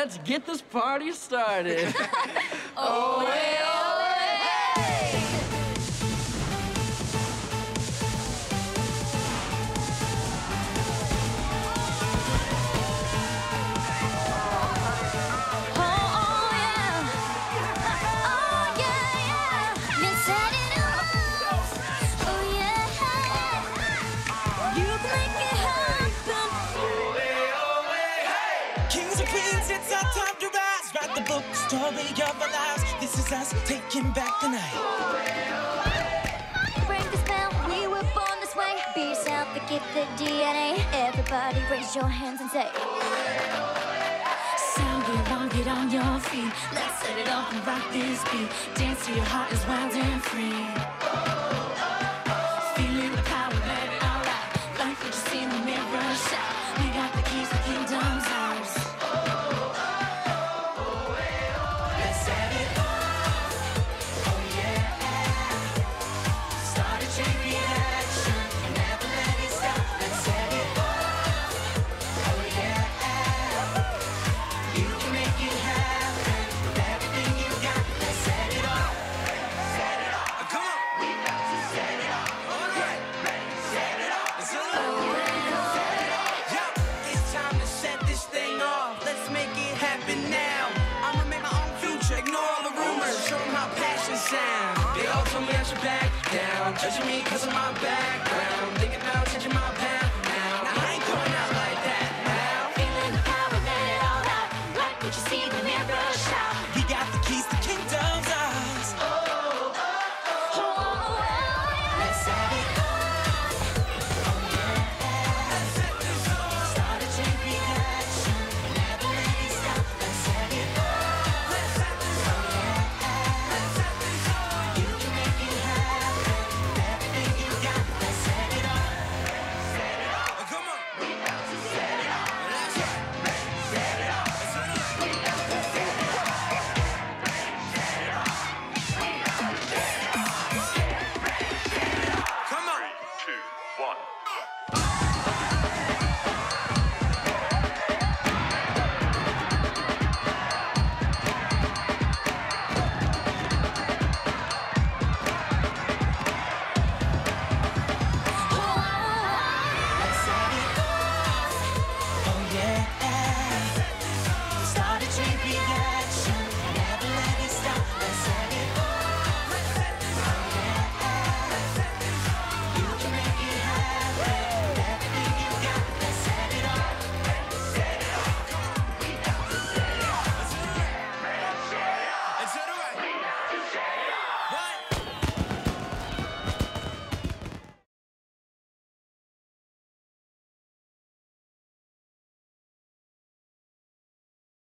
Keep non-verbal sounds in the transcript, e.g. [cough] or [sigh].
let's get this party started. [laughs] [laughs] oh, story of our lives. This is us taking back the night. Break the spell, we were born this way. Be yourself, gift, the DNA. Everybody raise your hands and say. Sound get on, get on your feet. Let's set it off and rock this beat. Dance till your heart is wild and free. Down, judging me cause of my background. Thinking about changing my path now. I ain't going out like that now. Feeling the power, let it all out. Like what you see mirror.